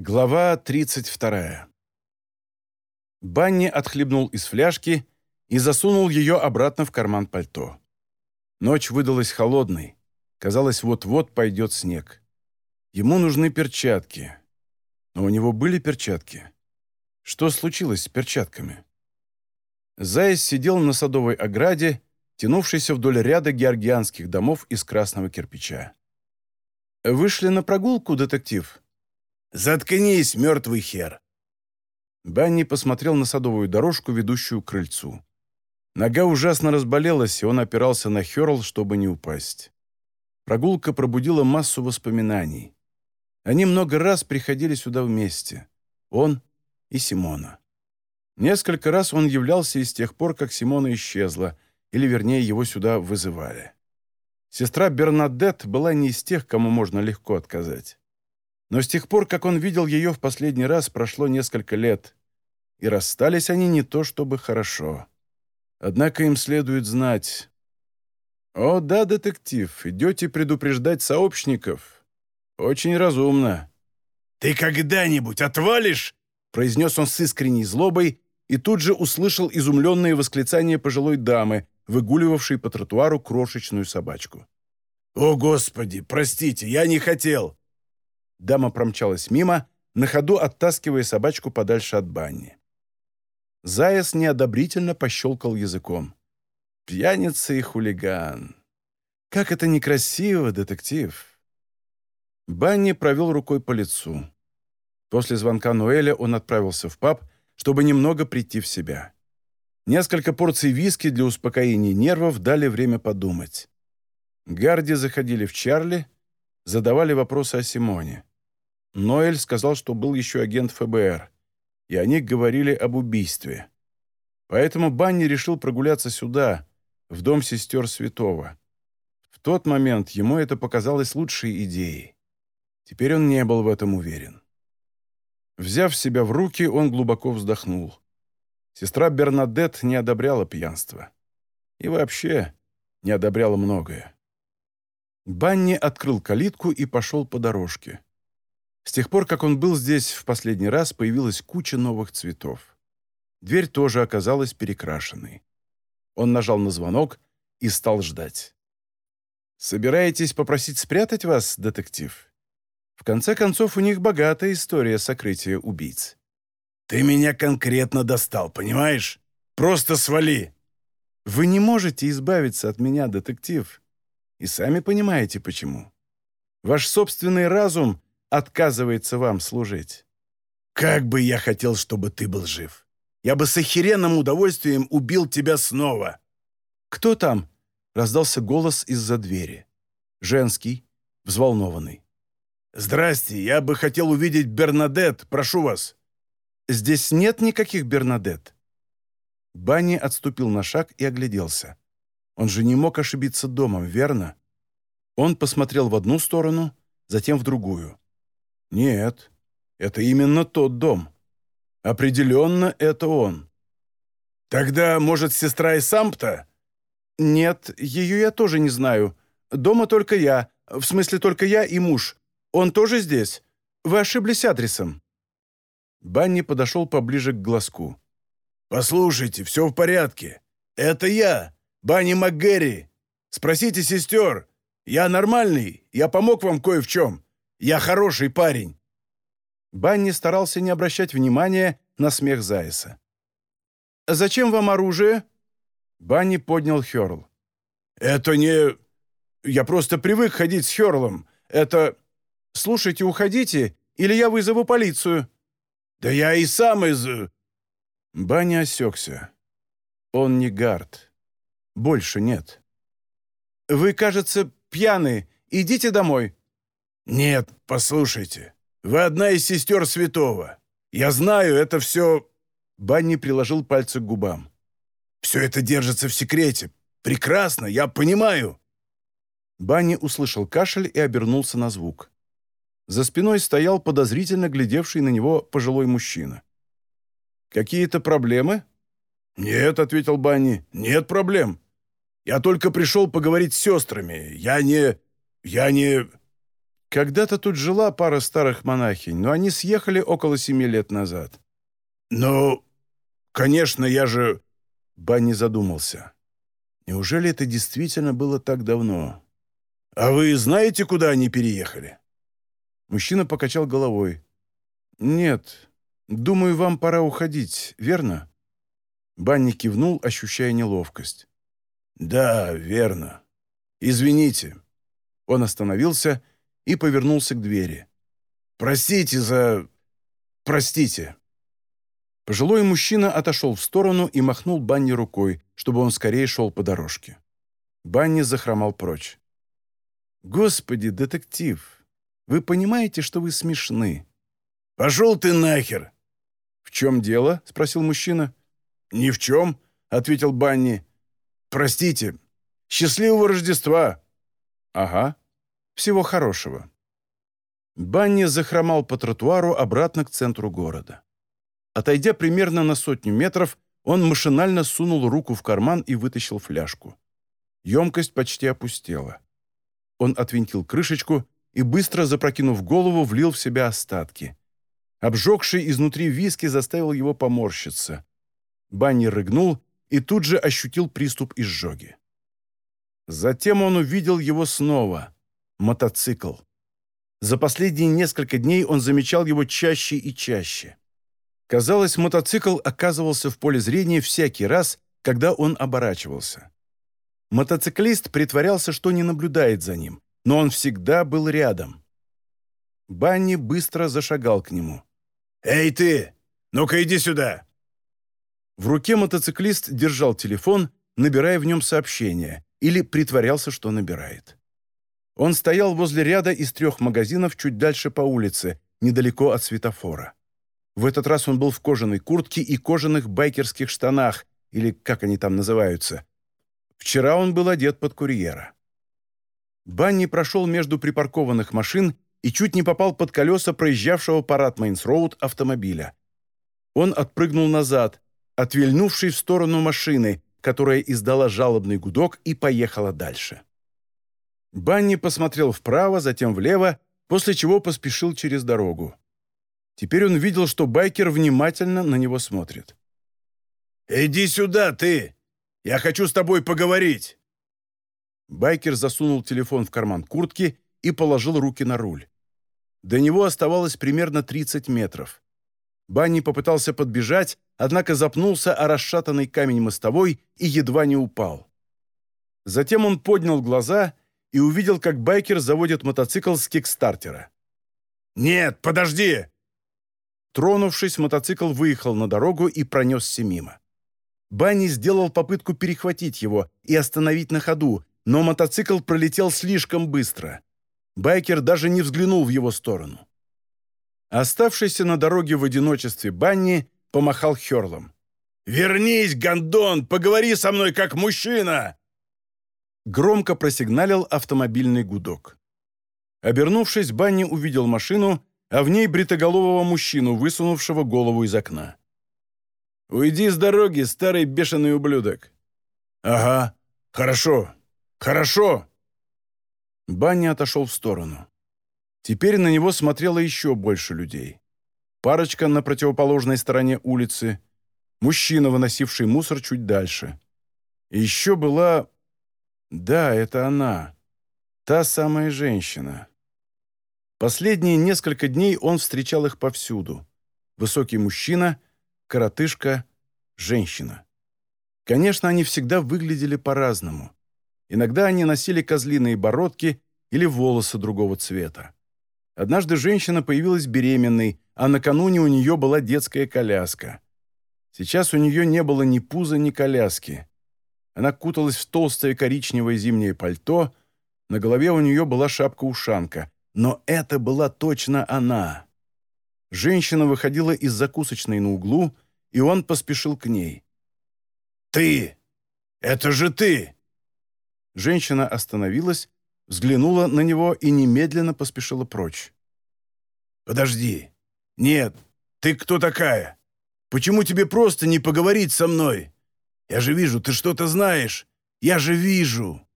Глава 32. Банни отхлебнул из фляжки и засунул ее обратно в карман пальто. Ночь выдалась холодной. Казалось, вот-вот пойдет снег. Ему нужны перчатки. Но у него были перчатки. Что случилось с перчатками? Заяц сидел на садовой ограде, тянувшейся вдоль ряда георгианских домов из красного кирпича. «Вышли на прогулку, детектив?» «Заткнись, мертвый хер!» Банни посмотрел на садовую дорожку, ведущую к крыльцу. Нога ужасно разболелась, и он опирался на Хёрл, чтобы не упасть. Прогулка пробудила массу воспоминаний. Они много раз приходили сюда вместе. Он и Симона. Несколько раз он являлся и с тех пор, как Симона исчезла, или, вернее, его сюда вызывали. Сестра Бернадет была не из тех, кому можно легко отказать. Но с тех пор, как он видел ее в последний раз, прошло несколько лет, и расстались они не то чтобы хорошо. Однако им следует знать... «О, да, детектив, идете предупреждать сообщников. Очень разумно». «Ты когда-нибудь отвалишь?» произнес он с искренней злобой и тут же услышал изумленные восклицания пожилой дамы, выгуливавшей по тротуару крошечную собачку. «О, Господи, простите, я не хотел!» Дама промчалась мимо, на ходу оттаскивая собачку подальше от бани. Заяц неодобрительно пощелкал языком. «Пьяница и хулиган! Как это некрасиво, детектив!» Банни провел рукой по лицу. После звонка Ноэля он отправился в паб, чтобы немного прийти в себя. Несколько порций виски для успокоения нервов дали время подумать. Гарди заходили в Чарли, задавали вопросы о Симоне. Ноэль сказал, что был еще агент ФБР, и они говорили об убийстве. Поэтому Банни решил прогуляться сюда, в дом сестер Святого. В тот момент ему это показалось лучшей идеей. Теперь он не был в этом уверен. Взяв себя в руки, он глубоко вздохнул. Сестра Бернадет не одобряла пьянство. И вообще не одобряла многое. Банни открыл калитку и пошел по дорожке. С тех пор, как он был здесь в последний раз, появилась куча новых цветов. Дверь тоже оказалась перекрашенной. Он нажал на звонок и стал ждать. «Собираетесь попросить спрятать вас, детектив? В конце концов, у них богатая история сокрытия убийц». «Ты меня конкретно достал, понимаешь? Просто свали!» «Вы не можете избавиться от меня, детектив. И сами понимаете, почему. Ваш собственный разум отказывается вам служить. Как бы я хотел, чтобы ты был жив. Я бы с охеренным удовольствием убил тебя снова. Кто там? Раздался голос из-за двери. Женский, взволнованный. «Здрасте, я бы хотел увидеть Бернадет, прошу вас». «Здесь нет никаких Бернадет». Банни отступил на шаг и огляделся. Он же не мог ошибиться домом, верно? Он посмотрел в одну сторону, затем в другую. Нет, это именно тот дом. Определенно, это он. Тогда, может, сестра из Сампта? Нет, ее я тоже не знаю. Дома только я. В смысле, только я и муж. Он тоже здесь. Вы ошиблись адресом. Банни подошел поближе к глазку. «Послушайте, все в порядке. Это я, Банни МакГерри. Спросите сестер. Я нормальный, я помог вам кое в чем. Я хороший парень!» Банни старался не обращать внимания на смех Зайса. «Зачем вам оружие?» Банни поднял Хёрл. «Это не... Я просто привык ходить с Хёрлом. Это...» «Слушайте, уходите, или я вызову полицию». «Да я и сам из...» Банни осекся. Он не гард. Больше нет. «Вы, кажется, пьяны. Идите домой». «Нет, послушайте, вы одна из сестер святого. Я знаю, это все...» Банни приложил пальцы к губам. «Все это держится в секрете. Прекрасно, я понимаю». Банни услышал кашель и обернулся на звук. За спиной стоял подозрительно глядевший на него пожилой мужчина. «Какие-то проблемы?» «Нет», — ответил Банни, — «нет проблем. Я только пришел поговорить с сестрами. Я не... я не...» Когда-то тут жила пара старых монахинь, но они съехали около семи лет назад. «Ну, конечно, я же...» Банни задумался. Неужели это действительно было так давно? «А вы знаете, куда они переехали?» Мужчина покачал головой. «Нет, думаю, вам пора уходить, верно?» Банни кивнул, ощущая неловкость. «Да, верно. Извините». Он остановился и повернулся к двери. «Простите за... простите». Пожилой мужчина отошел в сторону и махнул Банни рукой, чтобы он скорее шел по дорожке. Банни захромал прочь. «Господи, детектив, вы понимаете, что вы смешны?» «Пошел ты нахер!» «В чем дело?» — спросил мужчина. «Ни в чем», — ответил Банни. «Простите. Счастливого Рождества!» «Ага. Всего хорошего». Банни захромал по тротуару обратно к центру города. Отойдя примерно на сотню метров, он машинально сунул руку в карман и вытащил фляжку. Емкость почти опустела. Он отвинтил крышечку и, быстро запрокинув голову, влил в себя остатки. Обжегший изнутри виски заставил его поморщиться. Банни рыгнул и тут же ощутил приступ изжоги. Затем он увидел его снова. Мотоцикл. За последние несколько дней он замечал его чаще и чаще. Казалось, мотоцикл оказывался в поле зрения всякий раз, когда он оборачивался. Мотоциклист притворялся, что не наблюдает за ним, но он всегда был рядом. Банни быстро зашагал к нему. «Эй ты! Ну-ка иди сюда!» В руке мотоциклист держал телефон, набирая в нем сообщение, или притворялся, что набирает. Он стоял возле ряда из трех магазинов чуть дальше по улице, недалеко от светофора. В этот раз он был в кожаной куртке и кожаных байкерских штанах, или как они там называются. Вчера он был одет под курьера. Банни прошел между припаркованных машин и чуть не попал под колеса проезжавшего по Ратмейнс-Роуд автомобиля. Он отпрыгнул назад, отвильнувший в сторону машины, которая издала жалобный гудок и поехала дальше. Банни посмотрел вправо, затем влево, после чего поспешил через дорогу. Теперь он видел, что байкер внимательно на него смотрит. «Иди сюда, ты! Я хочу с тобой поговорить!» Байкер засунул телефон в карман куртки и положил руки на руль. До него оставалось примерно 30 метров. Банни попытался подбежать, однако запнулся о расшатанный камень мостовой и едва не упал. Затем он поднял глаза и увидел, как байкер заводит мотоцикл с кикстартера. «Нет, подожди!» Тронувшись, мотоцикл выехал на дорогу и пронесся мимо. Банни сделал попытку перехватить его и остановить на ходу, но мотоцикл пролетел слишком быстро. Байкер даже не взглянул в его сторону. Оставшийся на дороге в одиночестве Банни помахал Херлом. «Вернись, гондон! Поговори со мной как мужчина!» Громко просигналил автомобильный гудок. Обернувшись, Банни увидел машину, а в ней бритоголового мужчину, высунувшего голову из окна. «Уйди с дороги, старый бешеный ублюдок!» «Ага, хорошо, хорошо!» Банни отошел в сторону. Теперь на него смотрело еще больше людей. Парочка на противоположной стороне улицы, мужчина, выносивший мусор чуть дальше. И еще была... Да, это она. Та самая женщина. Последние несколько дней он встречал их повсюду. Высокий мужчина, коротышка, женщина. Конечно, они всегда выглядели по-разному. Иногда они носили козлиные бородки или волосы другого цвета. Однажды женщина появилась беременной, а накануне у нее была детская коляска. Сейчас у нее не было ни пуза, ни коляски. Она куталась в толстое коричневое зимнее пальто, на голове у нее была шапка-ушанка, но это была точно она. Женщина выходила из закусочной на углу, и он поспешил к ней. «Ты! Это же ты!» Женщина остановилась, взглянула на него и немедленно поспешила прочь. «Подожди! Нет! Ты кто такая? Почему тебе просто не поговорить со мной? Я же вижу, ты что-то знаешь! Я же вижу!»